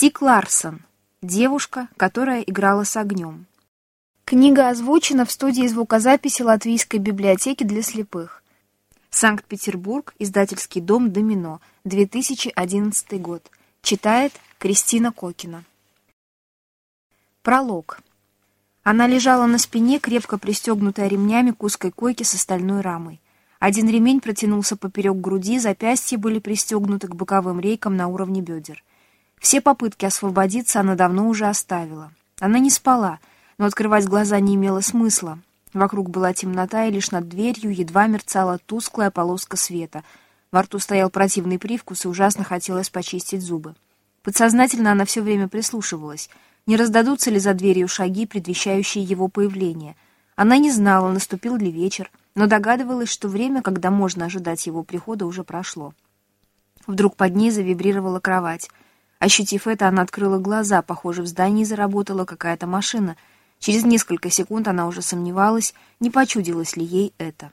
Стик Ларсон. Девушка, которая играла с огнем. Книга озвучена в студии звукозаписи Латвийской библиотеки для слепых. Санкт-Петербург, издательский дом «Домино», 2011 год. Читает Кристина Кокина. Пролог. Она лежала на спине, крепко пристегнутая ремнями к узкой койке с стальной рамой. Один ремень протянулся поперек груди, запястья были пристегнуты к боковым рейкам на уровне бедер. Все попытки освободиться она давно уже оставила. Она не спала, но открывать глаза не имело смысла. Вокруг была темнота, и лишь над дверью едва мерцала тусклая полоска света. Во рту стоял противный привкус, и ужасно хотелось почистить зубы. Подсознательно она все время прислушивалась. Не раздадутся ли за дверью шаги, предвещающие его появление? Она не знала, наступил ли вечер, но догадывалась, что время, когда можно ожидать его прихода, уже прошло. Вдруг под ней завибрировала кровать. Ощутив это, она открыла глаза. Похоже, в здании заработала какая-то машина — Через несколько секунд она уже сомневалась, не почудилось ли ей это.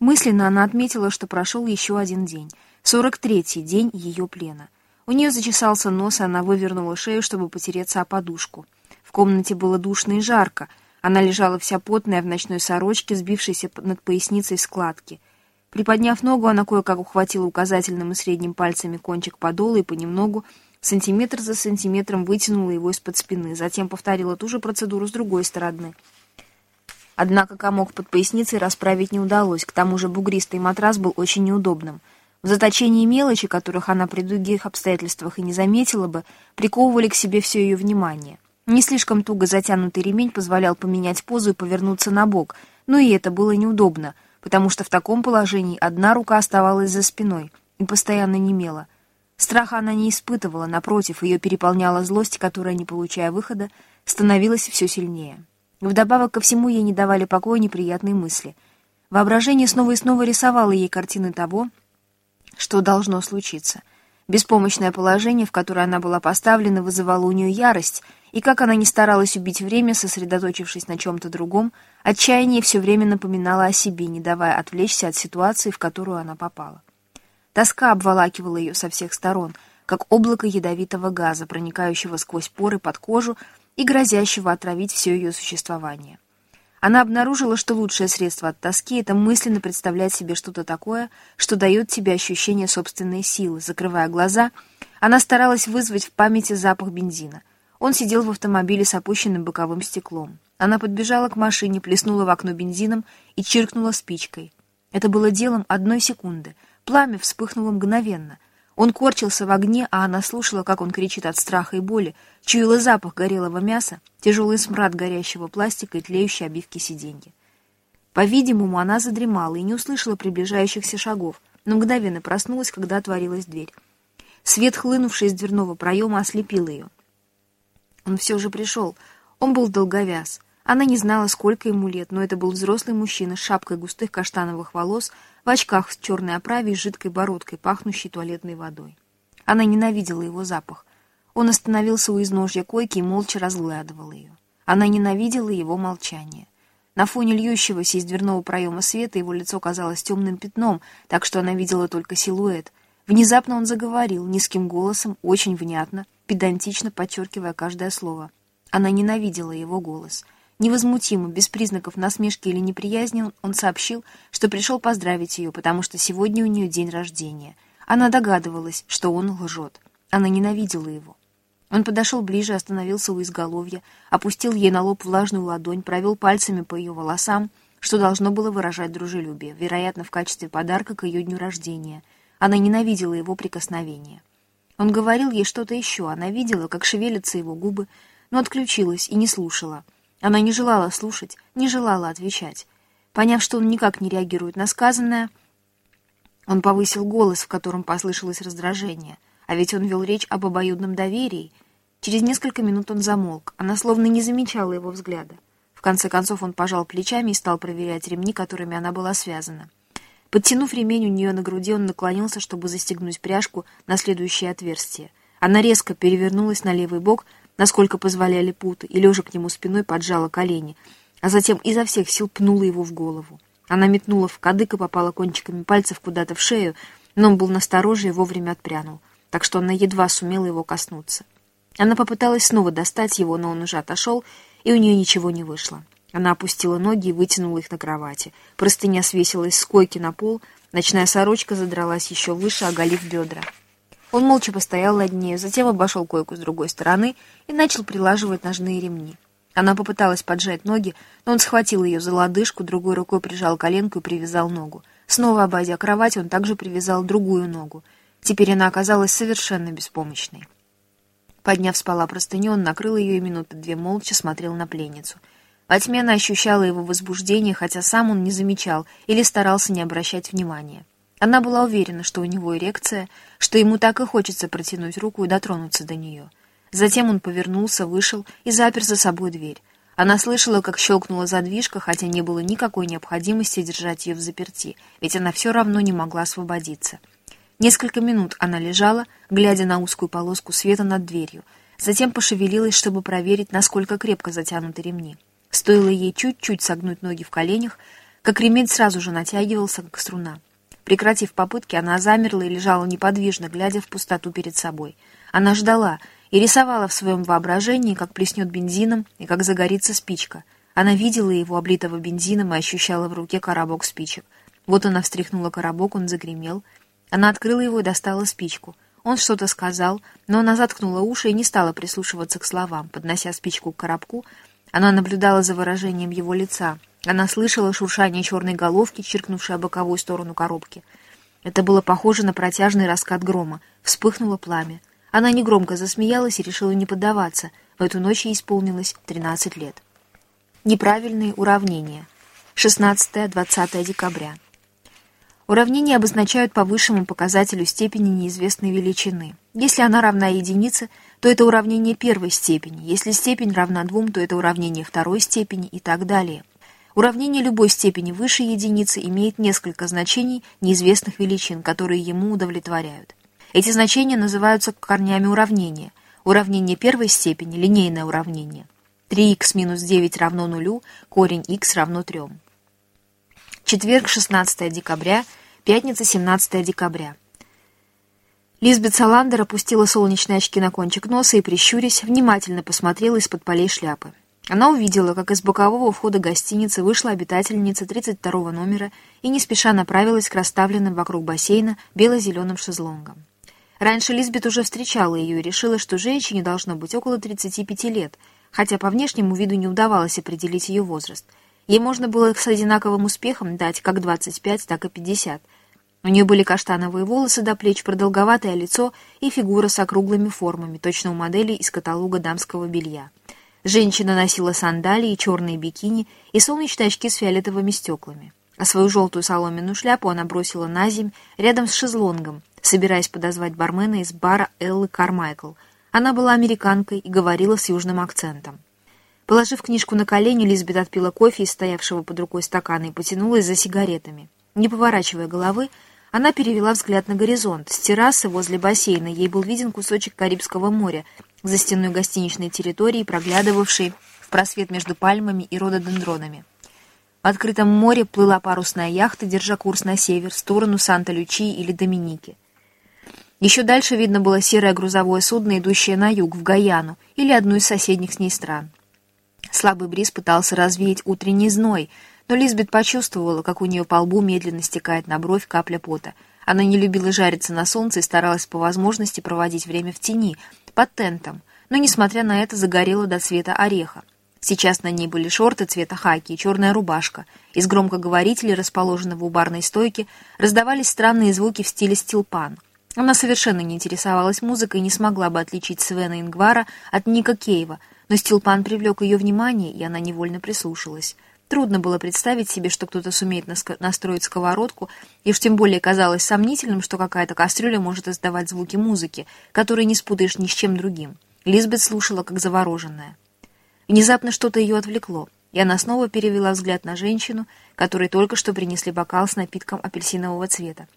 Мысленно она отметила, что прошел еще один день, сорок третий день ее плена. У нее зачесался нос, и она вывернула шею, чтобы потереться о подушку. В комнате было душно и жарко. Она лежала вся потная в ночной сорочке, сбившейся над поясницей складки. Приподняв ногу, она кое-как ухватила указательным и средним пальцами кончик подола и понемногу сантиметр за сантиметром вытянула его из-под спины, затем повторила ту же процедуру с другой стороны. Однако комок под поясницей расправить не удалось, к тому же бугристый матрас был очень неудобным. В заточении мелочи, которых она при других обстоятельствах и не заметила бы, приковывали к себе все ее внимание. Не слишком туго затянутый ремень позволял поменять позу и повернуться на бок, но и это было неудобно, потому что в таком положении одна рука оставалась за спиной и постоянно немела — Страха она не испытывала, напротив, ее переполняла злость, которая, не получая выхода, становилась все сильнее. Вдобавок ко всему ей не давали покоя неприятные мысли. Воображение снова и снова рисовало ей картины того, что должно случиться. Беспомощное положение, в которое она была поставлена, вызывало у нее ярость, и как она не старалась убить время, сосредоточившись на чем-то другом, отчаяние все время напоминало о себе, не давая отвлечься от ситуации, в которую она попала. Тоска обволакивала ее со всех сторон, как облако ядовитого газа, проникающего сквозь поры под кожу и грозящего отравить все ее существование. Она обнаружила, что лучшее средство от тоски — это мысленно представлять себе что-то такое, что дает тебе ощущение собственной силы. Закрывая глаза, она старалась вызвать в памяти запах бензина. Он сидел в автомобиле с опущенным боковым стеклом. Она подбежала к машине, плеснула в окно бензином и чиркнула спичкой. Это было делом одной секунды — Пламя вспыхнуло мгновенно. Он корчился в огне, а она слушала, как он кричит от страха и боли, чуяла запах горелого мяса, тяжелый смрад горящего пластика и тлеющей обивки сиденья. По-видимому, она задремала и не услышала приближающихся шагов, но мгновенно проснулась, когда отворилась дверь. Свет, хлынувший из дверного проема, ослепил ее. Он все же пришел. Он был долговяз. Она не знала, сколько ему лет, но это был взрослый мужчина с шапкой густых каштановых волос, в очках с черной оправой и жидкой бородкой, пахнущей туалетной водой. Она ненавидела его запах. Он остановился у изножья койки и молча разглядывал ее. Она ненавидела его молчание. На фоне льющегося из дверного проема света его лицо казалось темным пятном, так что она видела только силуэт. Внезапно он заговорил, низким голосом, очень внятно, педантично подчеркивая каждое слово. Она ненавидела его голос — Невозмутимо, без признаков насмешки или неприязни, он сообщил, что пришел поздравить ее, потому что сегодня у нее день рождения. Она догадывалась, что он лжет. Она ненавидела его. Он подошел ближе, остановился у изголовья, опустил ей на лоб влажную ладонь, провел пальцами по ее волосам, что должно было выражать дружелюбие, вероятно, в качестве подарка к ее дню рождения. Она ненавидела его прикосновения. Он говорил ей что-то еще, она видела, как шевелятся его губы, но отключилась и не слушала — она не желала слушать, не желала отвечать. Поняв, что он никак не реагирует на сказанное, он повысил голос, в котором послышалось раздражение. А ведь он вел речь об обоюдном доверии. Через несколько минут он замолк. Она словно не замечала его взгляда. В конце концов он пожал плечами и стал проверять ремни, которыми она была связана. Подтянув ремень у нее на груди, он наклонился, чтобы застегнуть пряжку на следующее отверстие. Она резко перевернулась на левый бок, насколько позволяли путы, и, лежа к нему спиной, поджала колени, а затем изо всех сил пнула его в голову. Она метнула в кадык и попала кончиками пальцев куда-то в шею, но он был настороже и вовремя отпрянул, так что она едва сумела его коснуться. Она попыталась снова достать его, но он уже отошел, и у нее ничего не вышло. Она опустила ноги и вытянула их на кровати. Простыня свесилась с койки на пол, ночная сорочка задралась еще выше, оголив бедра. Он молча постоял над нею, затем обошел койку с другой стороны и начал прилаживать ножные ремни. Она попыталась поджать ноги, но он схватил ее за лодыжку, другой рукой прижал коленку и привязал ногу. Снова обойдя кровать, он также привязал другую ногу. Теперь она оказалась совершенно беспомощной. Подняв с пола простыню, он накрыл ее и минуты две молча смотрел на пленницу. Во тьме она ощущала его возбуждение, хотя сам он не замечал или старался не обращать внимания. Она была уверена, что у него эрекция, что ему так и хочется протянуть руку и дотронуться до нее. Затем он повернулся, вышел и запер за собой дверь. Она слышала, как щелкнула задвижка, хотя не было никакой необходимости держать ее в заперти, ведь она все равно не могла освободиться. Несколько минут она лежала, глядя на узкую полоску света над дверью, затем пошевелилась, чтобы проверить, насколько крепко затянуты ремни. Стоило ей чуть-чуть согнуть ноги в коленях, как ремень сразу же натягивался, как струна. Прекратив попытки, она замерла и лежала неподвижно, глядя в пустоту перед собой. Она ждала и рисовала в своем воображении, как плеснет бензином и как загорится спичка. Она видела его, облитого бензином, и ощущала в руке коробок спичек. Вот она встряхнула коробок, он загремел. Она открыла его и достала спичку. Он что-то сказал, но она заткнула уши и не стала прислушиваться к словам. Поднося спичку к коробку, она наблюдала за выражением его лица — она слышала шуршание черной головки, чиркнувшей о боковую сторону коробки. Это было похоже на протяжный раскат грома. Вспыхнуло пламя. Она негромко засмеялась и решила не поддаваться. В эту ночь ей исполнилось 13 лет. Неправильные уравнения. 16-20 декабря. Уравнения обозначают по высшему показателю степени неизвестной величины. Если она равна единице, то это уравнение первой степени. Если степень равна двум, то это уравнение второй степени и так далее. Уравнение любой степени выше единицы имеет несколько значений неизвестных величин, которые ему удовлетворяют. Эти значения называются корнями уравнения. Уравнение первой степени – линейное уравнение. 3х минус 9 равно нулю, корень х равно 3. Четверг, 16 декабря, пятница, 17 декабря. Лизбет Саландер опустила солнечные очки на кончик носа и, прищурясь, внимательно посмотрела из-под полей шляпы. Она увидела, как из бокового входа гостиницы вышла обитательница 32 номера и не спеша направилась к расставленным вокруг бассейна бело-зеленым шезлонгам. Раньше Лизбет уже встречала ее и решила, что женщине должно быть около 35 лет, хотя по внешнему виду не удавалось определить ее возраст. Ей можно было с одинаковым успехом дать как 25, так и 50. У нее были каштановые волосы до плеч, продолговатое лицо и фигура с округлыми формами, точно у модели из каталога дамского белья. Женщина носила сандалии, черные бикини и солнечные очки с фиолетовыми стеклами. А свою желтую соломенную шляпу она бросила на земь рядом с шезлонгом, собираясь подозвать бармена из бара Эллы Кармайкл. Она была американкой и говорила с южным акцентом. Положив книжку на колени, Лизбет отпила кофе из стоявшего под рукой стакана и потянулась за сигаретами. Не поворачивая головы, она перевела взгляд на горизонт. С террасы возле бассейна ей был виден кусочек Карибского моря, за стеной гостиничной территории, проглядывавшей в просвет между пальмами и рододендронами. В открытом море плыла парусная яхта, держа курс на север, в сторону Санта-Лючии или Доминики. Еще дальше видно было серое грузовое судно, идущее на юг, в Гаяну, или одну из соседних с ней стран. Слабый бриз пытался развеять утренний зной, но Лизбет почувствовала, как у нее по лбу медленно стекает на бровь капля пота. Она не любила жариться на солнце и старалась по возможности проводить время в тени, под тентом, но, несмотря на это, загорела до цвета ореха. Сейчас на ней были шорты цвета хаки и черная рубашка. Из громкоговорителей, расположенного у барной стойки, раздавались странные звуки в стиле стилпан. Она совершенно не интересовалась музыкой и не смогла бы отличить Свена Ингвара от Ника Кейва, но стилпан привлек ее внимание, и она невольно прислушалась. Трудно было представить себе, что кто-то сумеет настроить сковородку, и уж тем более казалось сомнительным, что какая-то кастрюля может издавать звуки музыки, которые не спутаешь ни с чем другим. Лизбет слушала, как завороженная. Внезапно что-то ее отвлекло, и она снова перевела взгляд на женщину, которой только что принесли бокал с напитком апельсинового цвета.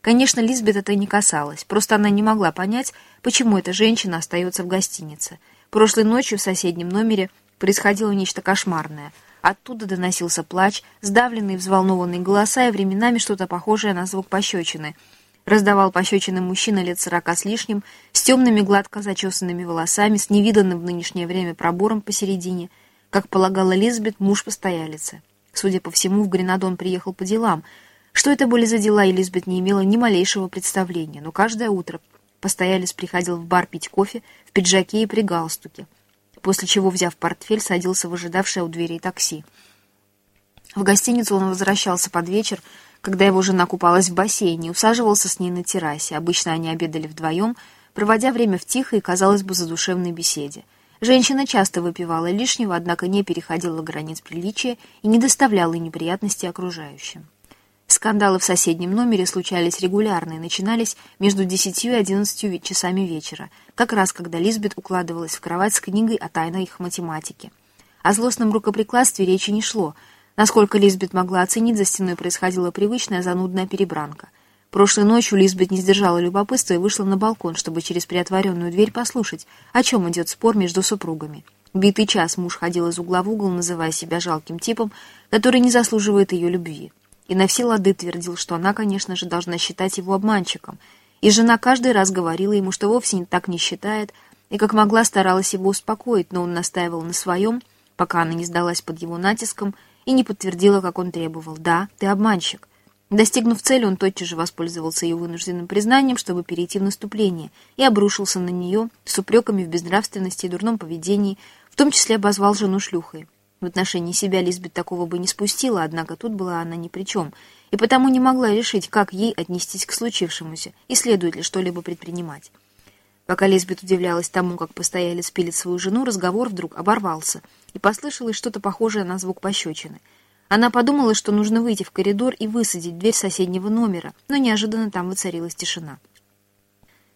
Конечно, Лизбет это не касалось, просто она не могла понять, почему эта женщина остается в гостинице. Прошлой ночью в соседнем номере происходило нечто кошмарное — Оттуда доносился плач, сдавленные взволнованные голоса и временами что-то похожее на звук пощечины. Раздавал пощечины мужчина лет сорока с лишним, с темными гладко зачесанными волосами, с невиданным в нынешнее время пробором посередине. Как полагала Лизбет, муж постоялицы. Судя по всему, в Гренаду он приехал по делам. Что это были за дела, Элизабет не имела ни малейшего представления, но каждое утро постоялец приходил в бар пить кофе в пиджаке и при галстуке, после чего, взяв портфель, садился в ожидавшее у дверей такси. В гостиницу он возвращался под вечер, когда его жена купалась в бассейне, и усаживался с ней на террасе. Обычно они обедали вдвоем, проводя время в тихой казалось бы, задушевной беседе. Женщина часто выпивала лишнего, однако не переходила границ приличия и не доставляла неприятностей окружающим. Скандалы в соседнем номере случались регулярно и начинались между 10 и 11 часами вечера, как раз когда Лизбет укладывалась в кровать с книгой о тайнах математики. О злостном рукоприкладстве речи не шло — Насколько Лизбет могла оценить, за стеной происходила привычная занудная перебранка. Прошлой ночью Лизбет не сдержала любопытства и вышла на балкон, чтобы через приотворенную дверь послушать, о чем идет спор между супругами. Битый час муж ходил из угла в угол, называя себя жалким типом, который не заслуживает ее любви. И на все лады твердил, что она, конечно же, должна считать его обманщиком. И жена каждый раз говорила ему, что вовсе не так не считает, и как могла старалась его успокоить, но он настаивал на своем, пока она не сдалась под его натиском, и не подтвердила, как он требовал. «Да, ты обманщик». Достигнув цели, он тотчас же воспользовался ее вынужденным признанием, чтобы перейти в наступление, и обрушился на нее с упреками в безнравственности и дурном поведении, в том числе обозвал жену шлюхой. В отношении себя Лизбет такого бы не спустила, однако тут была она ни при чем, и потому не могла решить, как ей отнестись к случившемуся и следует ли что-либо предпринимать. Пока Лизбет удивлялась тому, как постоялец пилит свою жену, разговор вдруг оборвался, и послышалось что-то похожее на звук пощечины. Она подумала, что нужно выйти в коридор и высадить дверь соседнего номера, но неожиданно там воцарилась тишина.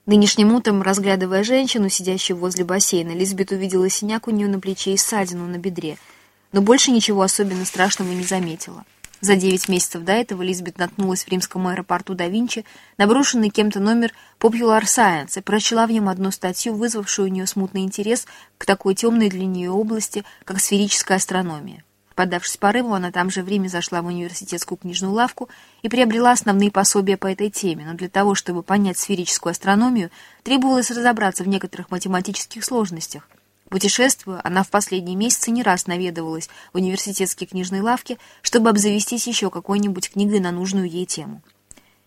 Нынешним утром, разглядывая женщину, сидящую возле бассейна, Лизбет увидела синяк у нее на плече и ссадину на бедре, но больше ничего особенно страшного не заметила. За девять месяцев до этого Лизбет наткнулась в римском аэропорту да Винчи на брошенный кем-то номер Popular Science и прочла в нем одну статью, вызвавшую у нее смутный интерес к такой темной для нее области, как сферическая астрономия. Поддавшись порыву, она там же в Риме зашла в университетскую книжную лавку и приобрела основные пособия по этой теме, но для того, чтобы понять сферическую астрономию, требовалось разобраться в некоторых математических сложностях – Путешествуя, она в последние месяцы не раз наведывалась в университетские книжные лавки, чтобы обзавестись еще какой-нибудь книгой на нужную ей тему.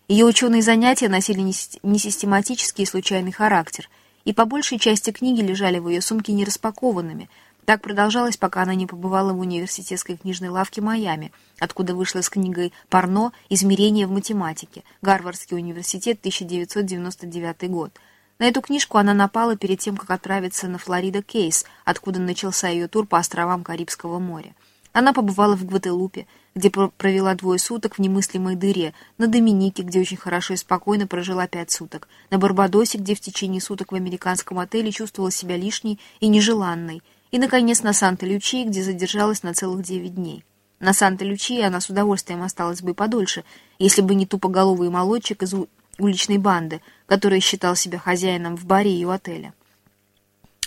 Ее ученые занятия носили несистематический и случайный характер, и по большей части книги лежали в ее сумке нераспакованными. Так продолжалось, пока она не побывала в университетской книжной лавке Майами, откуда вышла с книгой «Парно. Измерения в математике. Гарвардский университет, 1999 год», на эту книжку она напала перед тем, как отправиться на Флорида Кейс, откуда начался ее тур по островам Карибского моря. Она побывала в Гвателупе, где провела двое суток в немыслимой дыре, на Доминике, где очень хорошо и спокойно прожила пять суток, на Барбадосе, где в течение суток в американском отеле чувствовала себя лишней и нежеланной, и, наконец, на Санта-Лючии, где задержалась на целых девять дней. На Санта-Лючии она с удовольствием осталась бы подольше, если бы не тупоголовый молодчик из уличной банды, который считал себя хозяином в баре и у отеля.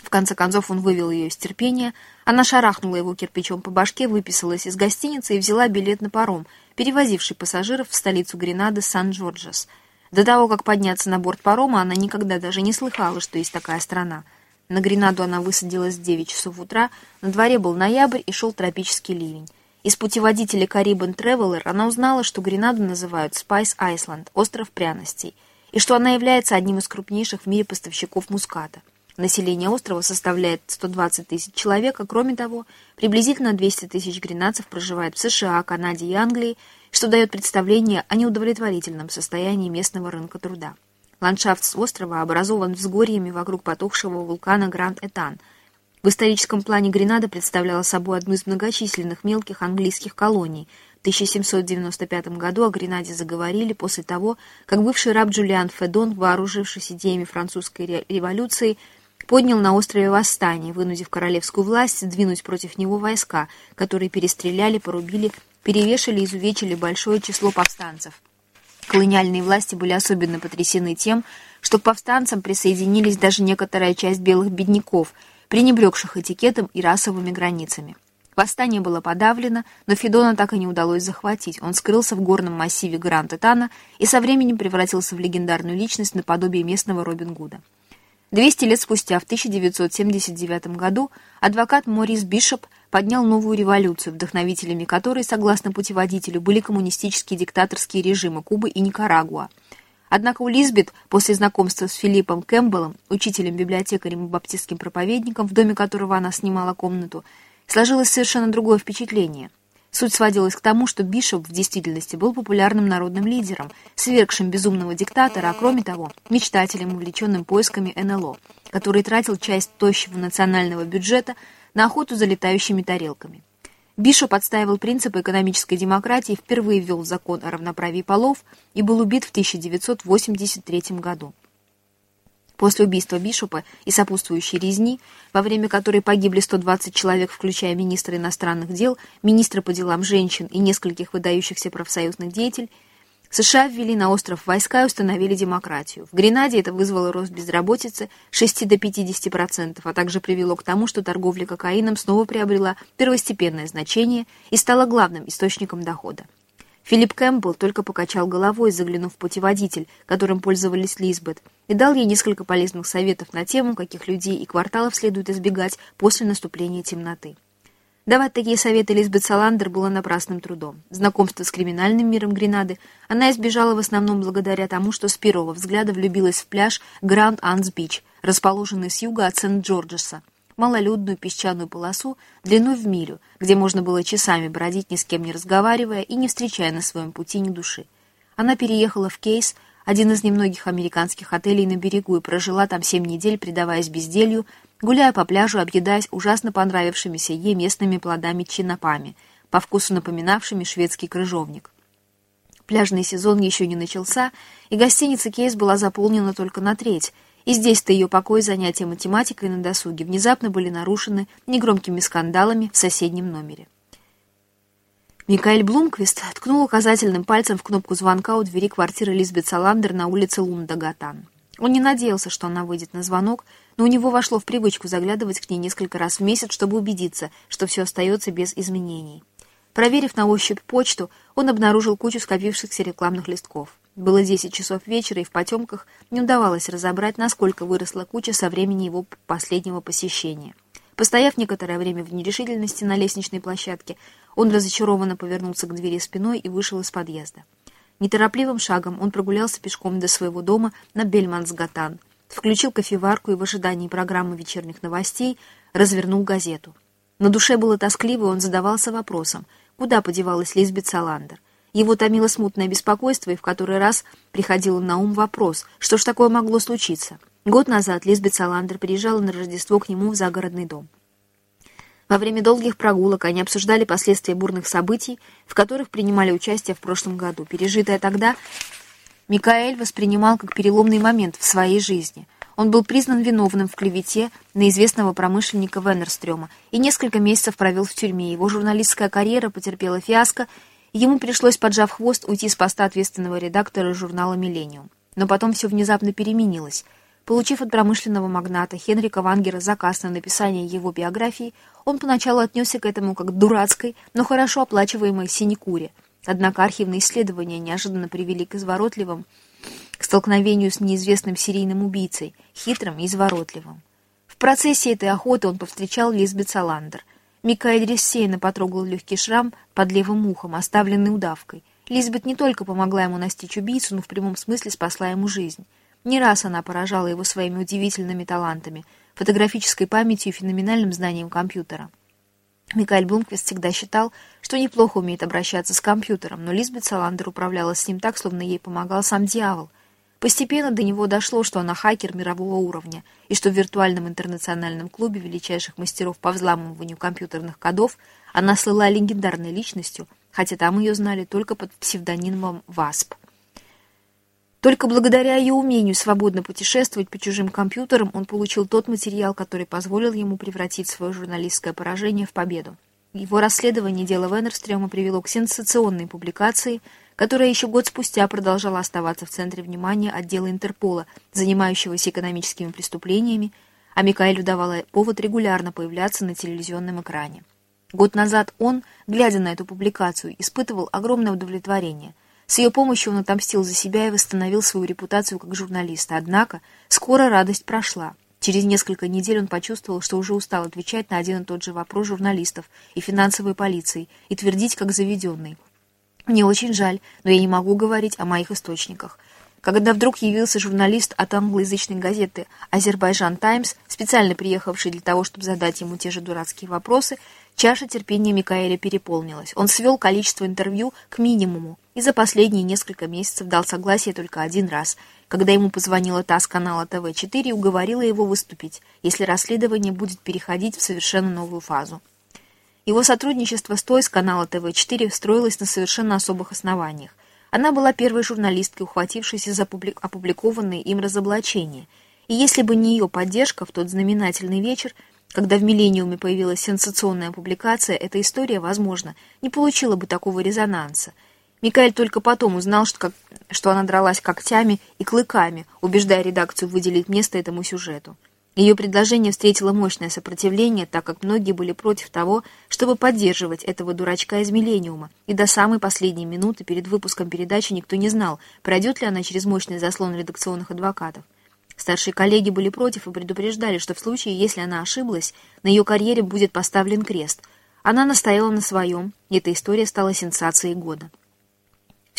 В конце концов он вывел ее из терпения, она шарахнула его кирпичом по башке, выписалась из гостиницы и взяла билет на паром, перевозивший пассажиров в столицу Гренады Сан-Джорджес. До того, как подняться на борт парома, она никогда даже не слыхала, что есть такая страна. На Гренаду она высадилась в 9 часов утра, на дворе был ноябрь и шел тропический ливень. Из путеводителя Caribbean Traveler она узнала, что Гренаду называют Spice Island, остров пряностей, и что она является одним из крупнейших в мире поставщиков муската. Население острова составляет 120 тысяч человек, а кроме того, приблизительно 200 тысяч гренадцев проживает в США, Канаде и Англии, что дает представление о неудовлетворительном состоянии местного рынка труда. Ландшафт с острова образован взгорьями вокруг потухшего вулкана Гранд-Этан – в историческом плане Гренада представляла собой одну из многочисленных мелких английских колоний. В 1795 году о Гренаде заговорили после того, как бывший раб Джулиан Федон, вооружившись идеями французской революции, поднял на острове восстание, вынудив королевскую власть сдвинуть против него войска, которые перестреляли, порубили, перевешали и изувечили большое число повстанцев. Колониальные власти были особенно потрясены тем, что к повстанцам присоединились даже некоторая часть белых бедняков – пренебрегших этикетом и расовыми границами. Восстание было подавлено, но Федона так и не удалось захватить. Он скрылся в горном массиве Гранд-Этана и со временем превратился в легендарную личность наподобие местного Робин Гуда. 200 лет спустя, в 1979 году, адвокат Морис Бишоп поднял новую революцию, вдохновителями которой, согласно путеводителю, были коммунистические диктаторские режимы Кубы и Никарагуа. Однако у Лизбет, после знакомства с Филиппом Кэмпбеллом, учителем-библиотекарем и баптистским проповедником, в доме которого она снимала комнату, сложилось совершенно другое впечатление – Суть сводилась к тому, что Бишоп в действительности был популярным народным лидером, свергшим безумного диктатора, а кроме того, мечтателем, увлеченным поисками НЛО, который тратил часть тощего национального бюджета на охоту за летающими тарелками. Бишоп отстаивал принципы экономической демократии, впервые ввел закон о равноправии полов и был убит в 1983 году. После убийства Бишопа и сопутствующей резни, во время которой погибли 120 человек, включая министра иностранных дел, министра по делам женщин и нескольких выдающихся профсоюзных деятелей, США ввели на остров войска и установили демократию. В Гренаде это вызвало рост безработицы 6 до 50%, а также привело к тому, что торговля кокаином снова приобрела первостепенное значение и стала главным источником дохода. Филипп Кэмпбелл только покачал головой, заглянув в путеводитель, которым пользовались Лизбет, и дал ей несколько полезных советов на тему, каких людей и кварталов следует избегать после наступления темноты. Давать такие советы Лизбет Саландер было напрасным трудом. Знакомство с криминальным миром Гренады она избежала в основном благодаря тому, что с первого взгляда влюбилась в пляж Гранд Анс Бич, расположенный с юга от Сент-Джорджеса, малолюдную песчаную полосу длиной в милю, где можно было часами бродить, ни с кем не разговаривая и не встречая на своем пути ни души. Она переехала в Кейс, один из немногих американских отелей на берегу, и прожила там семь недель, предаваясь безделью, гуляя по пляжу, объедаясь ужасно понравившимися ей местными плодами чинопами, по вкусу напоминавшими шведский крыжовник. Пляжный сезон еще не начался, и гостиница Кейс была заполнена только на треть — и здесь-то ее покой занятия математикой на досуге внезапно были нарушены негромкими скандалами в соседнем номере. Микаэль Блумквист ткнул указательным пальцем в кнопку звонка у двери квартиры Лизбет Саландер на улице Лундагатан. Он не надеялся, что она выйдет на звонок, но у него вошло в привычку заглядывать к ней несколько раз в месяц, чтобы убедиться, что все остается без изменений. Проверив на ощупь почту, он обнаружил кучу скопившихся рекламных листков. Было 10 часов вечера, и в потемках не удавалось разобрать, насколько выросла куча со времени его последнего посещения. Постояв некоторое время в нерешительности на лестничной площадке, он разочарованно повернулся к двери спиной и вышел из подъезда. Неторопливым шагом он прогулялся пешком до своего дома на Бельмансгатан, включил кофеварку и в ожидании программы вечерних новостей развернул газету. На душе было тоскливо, он задавался вопросом, куда подевалась Лизбет Саландер. Его томило смутное беспокойство, и в который раз приходило на ум вопрос, что ж такое могло случиться. Год назад Лизбет Саландер приезжала на Рождество к нему в загородный дом. Во время долгих прогулок они обсуждали последствия бурных событий, в которых принимали участие в прошлом году. Пережитое тогда Микаэль воспринимал как переломный момент в своей жизни. Он был признан виновным в клевете на известного промышленника Веннерстрёма и несколько месяцев провел в тюрьме. Его журналистская карьера потерпела фиаско, Ему пришлось, поджав хвост, уйти с поста ответственного редактора журнала «Миллениум». Но потом все внезапно переменилось. Получив от промышленного магната Хенрика Вангера заказ на написание его биографии, он поначалу отнесся к этому как к дурацкой, но хорошо оплачиваемой синекуре. Однако архивные исследования неожиданно привели к изворотливым, к столкновению с неизвестным серийным убийцей, хитрым и изворотливым. В процессе этой охоты он повстречал Лизбет Саландер, Микаэль рассеянно потрогал легкий шрам под левым ухом, оставленный удавкой. Лизбет не только помогла ему настичь убийцу, но в прямом смысле спасла ему жизнь. Не раз она поражала его своими удивительными талантами, фотографической памятью и феноменальным знанием компьютера. Микаэль Блумквист всегда считал, что неплохо умеет обращаться с компьютером, но Лизбет Саландер управляла с ним так, словно ей помогал сам дьявол — Постепенно до него дошло, что она хакер мирового уровня, и что в виртуальном интернациональном клубе величайших мастеров по взламыванию компьютерных кодов она слыла легендарной личностью, хотя там ее знали только под псевдонимом ВАСП. Только благодаря ее умению свободно путешествовать по чужим компьютерам он получил тот материал, который позволил ему превратить свое журналистское поражение в победу. Его расследование дела Венерстрема привело к сенсационной публикации – которая еще год спустя продолжала оставаться в центре внимания отдела Интерпола, занимающегося экономическими преступлениями, а Микаэлю давала повод регулярно появляться на телевизионном экране. Год назад он, глядя на эту публикацию, испытывал огромное удовлетворение. С ее помощью он отомстил за себя и восстановил свою репутацию как журналиста. Однако скоро радость прошла. Через несколько недель он почувствовал, что уже устал отвечать на один и тот же вопрос журналистов и финансовой полиции и твердить как заведенный. «Мне очень жаль, но я не могу говорить о моих источниках. Когда вдруг явился журналист от англоязычной газеты «Азербайджан Таймс», специально приехавший для того, чтобы задать ему те же дурацкие вопросы, чаша терпения Микаэля переполнилась. Он свел количество интервью к минимуму и за последние несколько месяцев дал согласие только один раз, когда ему позвонила та канала ТВ-4 и уговорила его выступить, если расследование будет переходить в совершенно новую фазу. Его сотрудничество с той с канала ТВ-4 строилось на совершенно особых основаниях. Она была первой журналисткой, ухватившейся за опубликованные им разоблачения. И если бы не ее поддержка в тот знаменательный вечер, когда в «Миллениуме» появилась сенсационная публикация, эта история, возможно, не получила бы такого резонанса. Микаэль только потом узнал, что, как, что она дралась когтями и клыками, убеждая редакцию выделить место этому сюжету. Ее предложение встретило мощное сопротивление, так как многие были против того, чтобы поддерживать этого дурачка из «Миллениума», и до самой последней минуты перед выпуском передачи никто не знал, пройдет ли она через мощный заслон редакционных адвокатов. Старшие коллеги были против и предупреждали, что в случае, если она ошиблась, на ее карьере будет поставлен крест. Она настояла на своем, и эта история стала сенсацией года.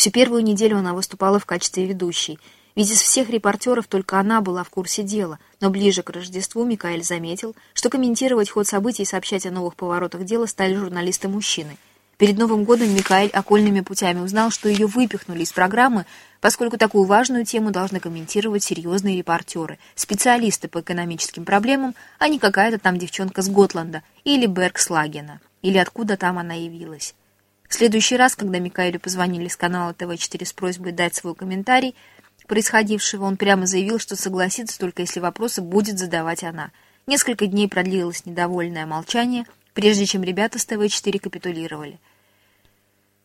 Всю первую неделю она выступала в качестве ведущей – ведь из всех репортеров только она была в курсе дела, но ближе к Рождеству Микаэль заметил, что комментировать ход событий и сообщать о новых поворотах дела стали журналисты-мужчины. Перед Новым годом Микаэль окольными путями узнал, что ее выпихнули из программы, поскольку такую важную тему должны комментировать серьезные репортеры, специалисты по экономическим проблемам, а не какая-то там девчонка с Готланда или Бергслагена, или откуда там она явилась. В следующий раз, когда Микаэлю позвонили с канала ТВ-4 с просьбой дать свой комментарий, происходившего, он прямо заявил, что согласится только если вопросы будет задавать она. Несколько дней продлилось недовольное молчание, прежде чем ребята с ТВ-4 капитулировали.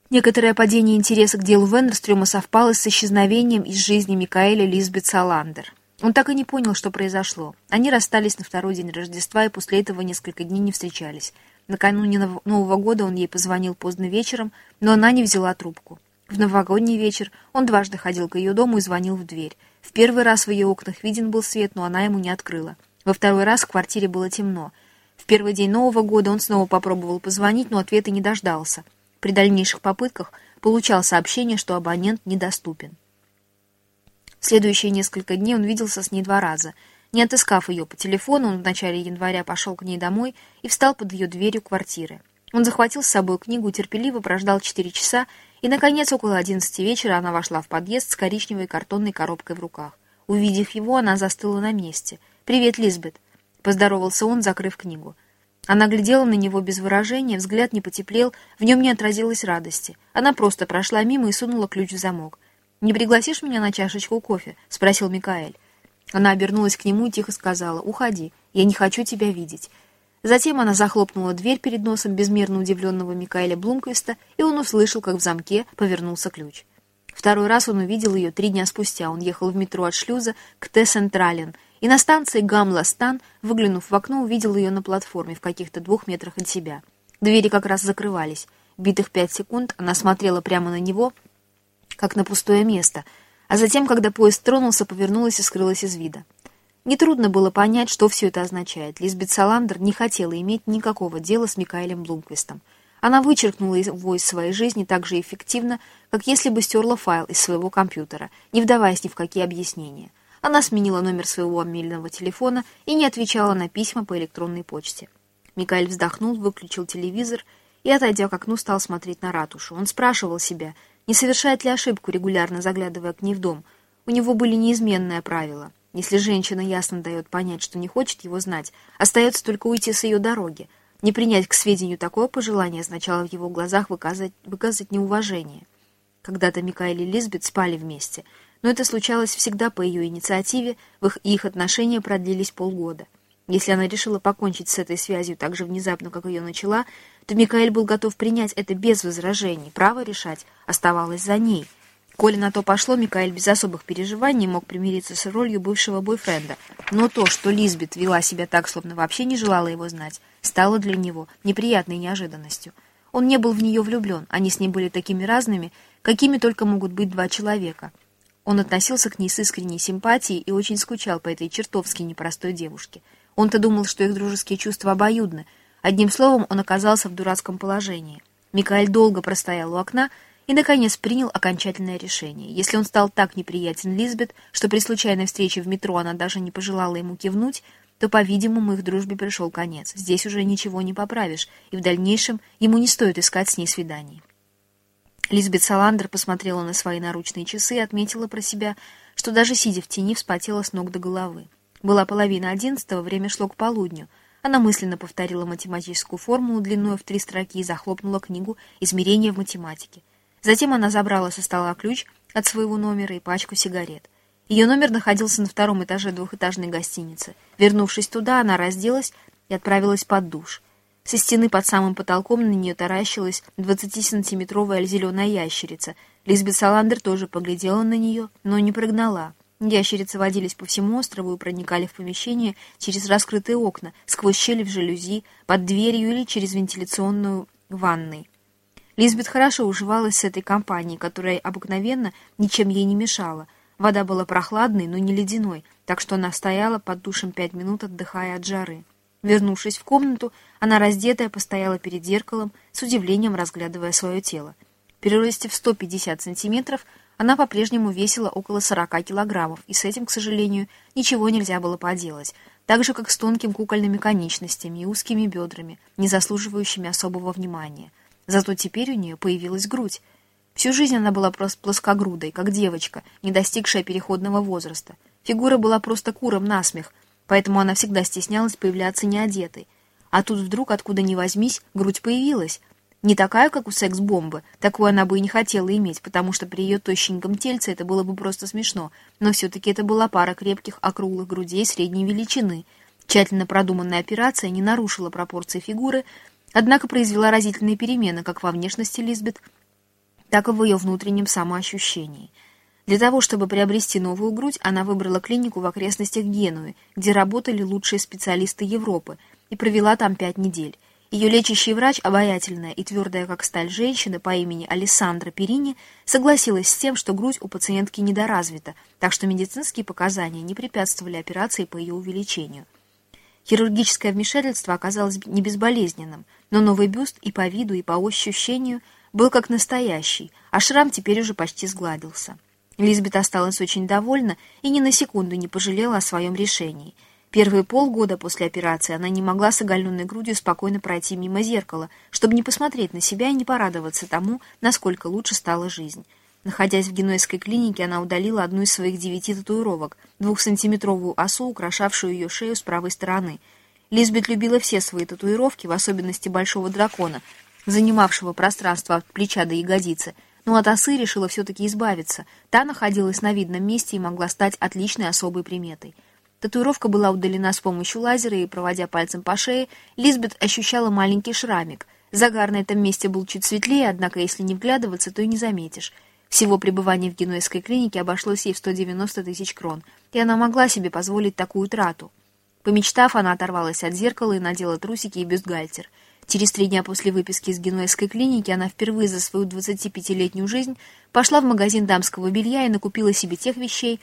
Некоторое падение интереса к делу Веннерстрёма совпало с исчезновением из жизни Микаэля Лизбет Саландер. Он так и не понял, что произошло. Они расстались на второй день Рождества и после этого несколько дней не встречались. Накануне Нового года он ей позвонил поздно вечером, но она не взяла трубку. В новогодний вечер он дважды ходил к ее дому и звонил в дверь. В первый раз в ее окнах виден был свет, но она ему не открыла. Во второй раз в квартире было темно. В первый день Нового года он снова попробовал позвонить, но ответа не дождался. При дальнейших попытках получал сообщение, что абонент недоступен. В следующие несколько дней он виделся с ней два раза. Не отыскав ее по телефону, он в начале января пошел к ней домой и встал под ее дверью квартиры. Он захватил с собой книгу, терпеливо прождал четыре часа и, наконец, около одиннадцати вечера она вошла в подъезд с коричневой картонной коробкой в руках. Увидев его, она застыла на месте. «Привет, Лизбет!» — поздоровался он, закрыв книгу. Она глядела на него без выражения, взгляд не потеплел, в нем не отразилось радости. Она просто прошла мимо и сунула ключ в замок. «Не пригласишь меня на чашечку кофе?» — спросил Микаэль. Она обернулась к нему и тихо сказала, «Уходи, я не хочу тебя видеть». Затем она захлопнула дверь перед носом безмерно удивленного Микаэля Блумквиста, и он услышал, как в замке повернулся ключ. Второй раз он увидел ее три дня спустя. Он ехал в метро от шлюза к Т-Централен, и на станции Гамла-Стан, выглянув в окно, увидел ее на платформе в каких-то двух метрах от себя. Двери как раз закрывались. Битых пять секунд она смотрела прямо на него, как на пустое место, а затем, когда поезд тронулся, повернулась и скрылась из вида. Нетрудно было понять, что все это означает. Лизбет Саландер не хотела иметь никакого дела с Микаэлем Блумквистом. Она вычеркнула его из своей жизни так же эффективно, как если бы стерла файл из своего компьютера, не вдаваясь ни в какие объяснения. Она сменила номер своего мобильного телефона и не отвечала на письма по электронной почте. Микаэль вздохнул, выключил телевизор и, отойдя к окну, стал смотреть на ратушу. Он спрашивал себя, не совершает ли ошибку, регулярно заглядывая к ней в дом. У него были неизменные правила. Если женщина ясно дает понять, что не хочет его знать, остается только уйти с ее дороги. Не принять к сведению такое пожелание означало в его глазах выказать, выказать неуважение. Когда-то Микаэль и Лизбет спали вместе, но это случалось всегда по ее инициативе, в их, их отношения продлились полгода. Если она решила покончить с этой связью так же внезапно, как ее начала, то Микаэль был готов принять это без возражений. Право решать оставалось за ней — Коли на то пошло, Микаэль без особых переживаний мог примириться с ролью бывшего бойфренда. Но то, что Лизбет вела себя так, словно вообще не желала его знать, стало для него неприятной неожиданностью. Он не был в нее влюблен, они с ней были такими разными, какими только могут быть два человека. Он относился к ней с искренней симпатией и очень скучал по этой чертовски непростой девушке. Он-то думал, что их дружеские чувства обоюдны. Одним словом, он оказался в дурацком положении. Микаэль долго простоял у окна и, наконец, принял окончательное решение. Если он стал так неприятен Лизбет, что при случайной встрече в метро она даже не пожелала ему кивнуть, то, по-видимому, их дружбе пришел конец. Здесь уже ничего не поправишь, и в дальнейшем ему не стоит искать с ней свиданий. Лизбет Саландер посмотрела на свои наручные часы и отметила про себя, что даже сидя в тени вспотела с ног до головы. Была половина одиннадцатого, время шло к полудню. Она мысленно повторила математическую формулу длиной в три строки и захлопнула книгу «Измерения в математике». Затем она забрала со стола ключ от своего номера и пачку сигарет. Ее номер находился на втором этаже двухэтажной гостиницы. Вернувшись туда, она разделась и отправилась под душ. Со стены под самым потолком на нее таращилась 20-сантиметровая зеленая ящерица. Лизбет Саландер тоже поглядела на нее, но не прогнала. Ящерицы водились по всему острову и проникали в помещение через раскрытые окна, сквозь щели в жалюзи, под дверью или через вентиляционную ванной. Лизбет хорошо уживалась с этой компанией, которая обыкновенно ничем ей не мешала. Вода была прохладной, но не ледяной, так что она стояла под душем пять минут, отдыхая от жары. Вернувшись в комнату, она раздетая постояла перед зеркалом, с удивлением разглядывая свое тело. Переросте в 150 сантиметров, она по-прежнему весила около 40 килограммов, и с этим, к сожалению, ничего нельзя было поделать, так же, как с тонкими кукольными конечностями и узкими бедрами, не заслуживающими особого внимания. Зато теперь у нее появилась грудь. Всю жизнь она была просто плоскогрудой, как девочка, не достигшая переходного возраста. Фигура была просто куром насмех, поэтому она всегда стеснялась появляться неодетой. А тут вдруг, откуда ни возьмись, грудь появилась. Не такая, как у секс-бомбы, такую она бы и не хотела иметь, потому что при ее тощеньком тельце это было бы просто смешно, но все-таки это была пара крепких округлых грудей средней величины. Тщательно продуманная операция не нарушила пропорции фигуры, однако произвела разительные перемены как во внешности Лизбет, так и в ее внутреннем самоощущении – для того, чтобы приобрести новую грудь, она выбрала клинику в окрестностях Генуи, где работали лучшие специалисты Европы, и провела там пять недель. Ее лечащий врач, обаятельная и твердая как сталь женщина по имени Алессандра Перини, согласилась с тем, что грудь у пациентки недоразвита, так что медицинские показания не препятствовали операции по ее увеличению. Хирургическое вмешательство оказалось не безболезненным, но новый бюст и по виду, и по ощущению был как настоящий, а шрам теперь уже почти сгладился. Лизбет осталась очень довольна и ни на секунду не пожалела о своем решении. Первые полгода после операции она не могла с оголенной грудью спокойно пройти мимо зеркала, чтобы не посмотреть на себя и не порадоваться тому, насколько лучше стала жизнь. Находясь в генуэзской клинике, она удалила одну из своих девяти татуировок, двухсантиметровую осу, украшавшую ее шею с правой стороны. Лизбет любила все свои татуировки, в особенности большого дракона, занимавшего пространство от плеча до ягодицы — но от осы решила все-таки избавиться. Та находилась на видном месте и могла стать отличной особой приметой. Татуировка была удалена с помощью лазера, и, проводя пальцем по шее, Лизбет ощущала маленький шрамик. Загар на этом месте был чуть светлее, однако если не вглядываться, то и не заметишь. Всего пребывание в генуэзской клинике обошлось ей в 190 тысяч крон, и она могла себе позволить такую трату. Помечтав, она оторвалась от зеркала и надела трусики и бюстгальтер — Через три дня после выписки из генуэзской клиники она впервые за свою 25-летнюю жизнь пошла в магазин дамского белья и накупила себе тех вещей,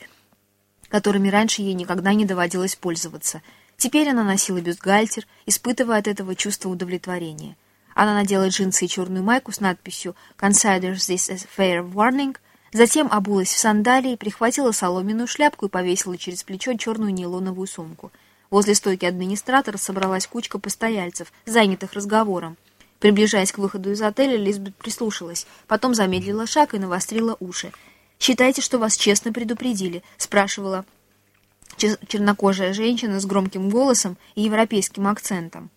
которыми раньше ей никогда не доводилось пользоваться. Теперь она носила бюстгальтер, испытывая от этого чувство удовлетворения. Она надела джинсы и черную майку с надписью «Considers this as fair warning», затем обулась в сандалии, прихватила соломенную шляпку и повесила через плечо черную нейлоновую сумку — Возле стойки администратора собралась кучка постояльцев, занятых разговором. Приближаясь к выходу из отеля, Лизбет прислушалась, потом замедлила шаг и навострила уши. «Считайте, что вас честно предупредили?» — спрашивала чернокожая женщина с громким голосом и европейским акцентом.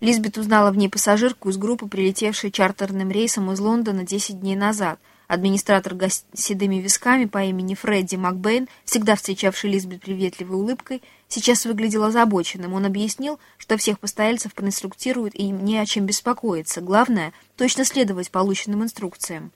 Лизбет узнала в ней пассажирку из группы, прилетевшей чартерным рейсом из Лондона 10 дней назад — Администратор с седыми висками по имени Фредди Макбейн, всегда встречавший Лизбет приветливой улыбкой, сейчас выглядел озабоченным. Он объяснил, что всех постояльцев проинструктируют и им не о чем беспокоиться. Главное — точно следовать полученным инструкциям.